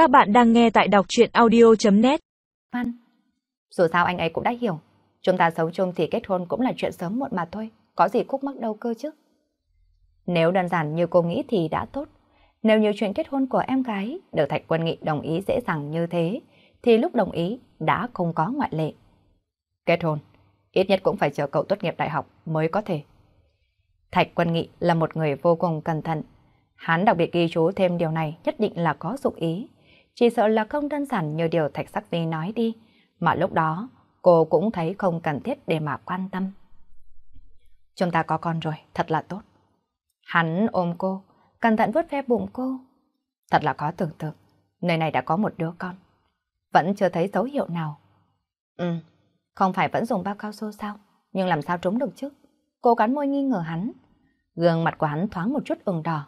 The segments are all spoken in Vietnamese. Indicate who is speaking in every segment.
Speaker 1: Các bạn đang nghe tại đọc truyện audio.net
Speaker 2: Văn, dù sao anh ấy cũng đã hiểu, chúng ta sống chung thì kết hôn cũng là chuyện sớm muộn mà thôi, có gì khúc mắc đâu cơ chứ. Nếu đơn giản như cô nghĩ thì đã tốt. Nếu như chuyện kết hôn của em gái được Thạch Quân Nghị đồng ý dễ dàng như thế, thì lúc đồng ý đã không có ngoại lệ. Kết hôn, ít nhất cũng phải chờ cậu tốt nghiệp đại học mới có thể. Thạch Quân Nghị là một người vô cùng cẩn thận. Hắn đặc biệt ghi chú thêm điều này nhất định là có dụng ý. Chỉ sợ là không đơn giản như điều Thạch Sắc Vi nói đi, mà lúc đó cô cũng thấy không cần thiết để mà quan tâm. Chúng ta có con rồi, thật là tốt. Hắn ôm cô, cẩn thận vuốt ve bụng cô. Thật là có tưởng tượng, nơi này đã có một đứa con. Vẫn chưa thấy dấu hiệu nào. Ừ, không phải vẫn dùng bao cao su sao? Nhưng làm sao trúng được chứ? Cô cắn môi nghi ngờ hắn. Gương mặt của hắn thoáng một chút ửng đỏ.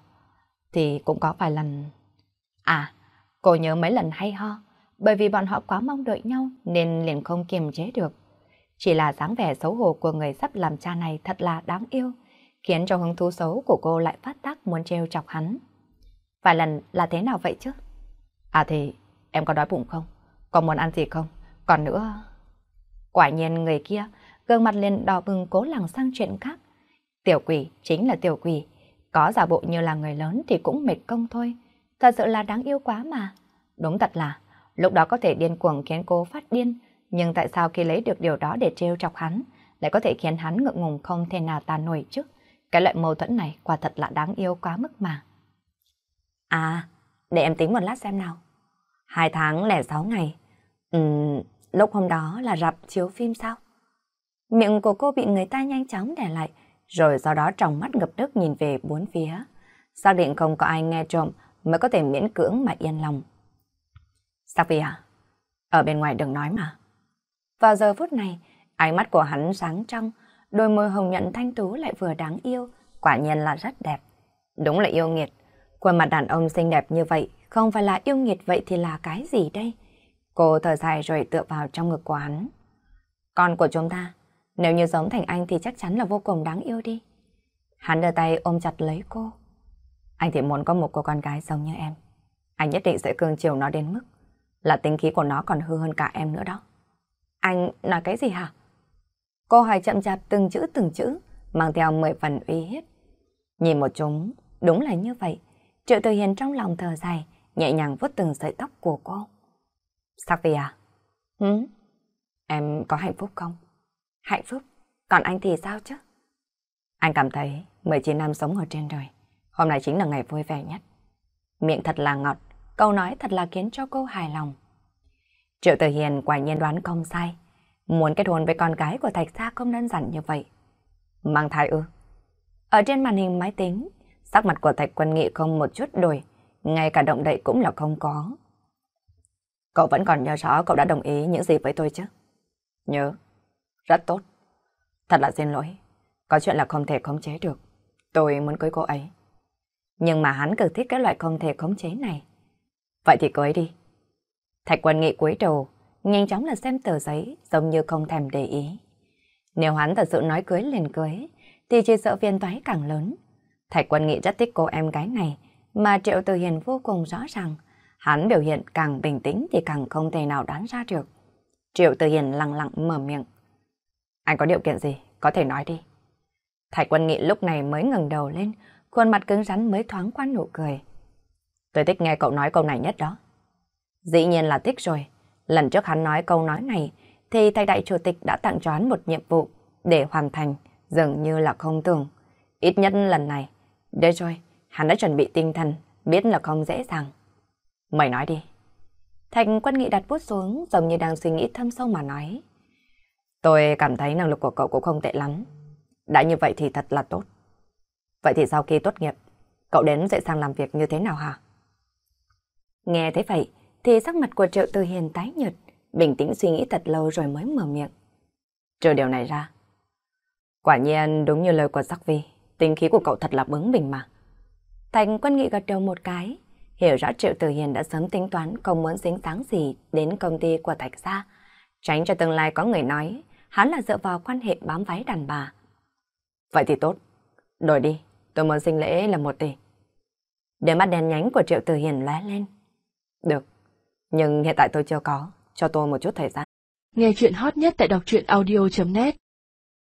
Speaker 2: Thì cũng có vài lần... À, cô nhớ mấy lần hay ho. Bởi vì bọn họ quá mong đợi nhau nên liền không kiềm chế được. Chỉ là dáng vẻ xấu hổ của người sắp làm cha này thật là đáng yêu, khiến cho hứng thú xấu của cô lại phát tác muốn trêu chọc hắn. Vài lần là thế nào vậy chứ? À thì, em có đói bụng không? có muốn ăn gì không? Còn nữa... Quả nhiên người kia, gương mặt liền đỏ bừng cố làng sang chuyện khác. Tiểu quỷ chính là tiểu quỷ, có giả bộ như là người lớn thì cũng mệt công thôi. Thật sự là đáng yêu quá mà. Đúng thật là, lúc đó có thể điên cuồng khiến cô phát điên, nhưng tại sao khi lấy được điều đó để trêu chọc hắn, lại có thể khiến hắn ngượng ngùng không thể nào tàn nổi chứ? Cái loại mâu thuẫn này quả thật là đáng yêu quá mức mà. À, để em tính một lát xem nào. Hai tháng lẻ sáu ngày. Ừm, lúc hôm đó là rạp chiếu phim sao? Miệng của cô bị người ta nhanh chóng đè lại, rồi sau đó trong mắt ngập nước nhìn về bốn phía. Xác định không có ai nghe trộm mới có thể miễn cưỡng mà yên lòng. Sophia, à? ở bên ngoài đừng nói mà. Vào giờ phút này, ánh mắt của hắn sáng trong, đôi môi hồng nhuận thanh tú lại vừa đáng yêu, quả nhiên là rất đẹp. Đúng là yêu nghiệt. Khuôn mặt đàn ông xinh đẹp như vậy, không phải là yêu nghiệt vậy thì là cái gì đây? Cô thở dài rồi tựa vào trong ngực của hắn. Con của chúng ta, nếu như giống thành anh thì chắc chắn là vô cùng đáng yêu đi. Hắn đưa tay ôm chặt lấy cô. Anh thì muốn có một cô con gái giống như em. Anh nhất định sẽ cương chiều nó đến mức là tính khí của nó còn hư hơn cả em nữa đó. Anh nói cái gì hả? Cô hỏi chậm chạp từng chữ từng chữ, mang theo mười phần uy hiếp. Nhìn một chúng, đúng là như vậy. Triệu Từ Hiền trong lòng thở dài, nhẹ nhàng vuốt từng sợi tóc của cô. Sophia, à? Hứ? Em có hạnh phúc không? Hạnh phúc? Còn anh thì sao chứ? Anh cảm thấy 19 năm sống ở trên đời, hôm nay chính là ngày vui vẻ nhất. Miệng thật là ngọt, câu nói thật là khiến cho cô hài lòng. Triệu Tử Hiền quả nhiên đoán không sai. Muốn kết hôn với con gái của Thạch Gia không đơn giản như vậy. Mang thai ư? Ở trên màn hình máy tính, sắc mặt của Thạch Quân Nghị không một chút đổi, ngay cả động đậy cũng là không có. Cậu vẫn còn nhớ rõ cậu đã đồng ý những gì với tôi chứ? Nhớ. Rất tốt. Thật là xin lỗi. Có chuyện là không thể khống chế được. Tôi muốn cưới cô ấy. Nhưng mà hắn cực thích cái loại không thể khống chế này. Vậy thì cưới đi. Thạch quân nghị cúi đầu, nhanh chóng là xem tờ giấy, giống như không thèm để ý. Nếu hắn thật sự nói cưới liền cưới, thì chỉ sợ viên toái càng lớn. Thạch quân nghị rất thích cô em gái này, mà Triệu Từ Hiền vô cùng rõ ràng. Hắn biểu hiện càng bình tĩnh thì càng không thể nào đoán ra được. Triệu Từ Hiền lặng lặng mở miệng. Anh có điều kiện gì? Có thể nói đi. Thạch quân nghị lúc này mới ngẩng đầu lên, khuôn mặt cứng rắn mới thoáng qua nụ cười. Tôi thích nghe cậu nói câu này nhất đó. Dĩ nhiên là thích rồi. Lần trước hắn nói câu nói này, thì thầy đại chủ tịch đã tặng cho hắn một nhiệm vụ để hoàn thành, dường như là không tưởng. Ít nhất lần này. để rồi, hắn đã chuẩn bị tinh thần, biết là không dễ dàng. Mày nói đi. Thành quân nghị đặt bút xuống, giống như đang suy nghĩ thâm sâu mà nói. Tôi cảm thấy năng lực của cậu cũng không tệ lắm. Đã như vậy thì thật là tốt. Vậy thì sau khi tốt nghiệp, cậu đến sẽ sang làm việc như thế nào hả? Nghe thấy vậy, thì sắc mặt của Triệu Từ Hiền tái nhợt, bình tĩnh suy nghĩ thật lâu rồi mới mở miệng. Trừ điều này ra. Quả nhiên đúng như lời của Sắc Vi, tính khí của cậu thật là bướng bỉnh mà. Thành quân nghị gật đầu một cái, hiểu rõ Triệu Từ Hiền đã sớm tính toán không muốn dính dáng gì đến công ty của Thạch Gia, tránh cho tương lai có người nói hắn là dựa vào quan hệ bám váy đàn bà. Vậy thì tốt, đổi đi, tôi muốn sinh lễ là một tỷ. Đôi mắt đen nhánh của Triệu Từ Hiền lóe lên. Được, Nhưng hiện tại tôi chưa có, cho tôi một chút thời gian.
Speaker 3: Nghe chuyện hot nhất tại đọc truyện audio.net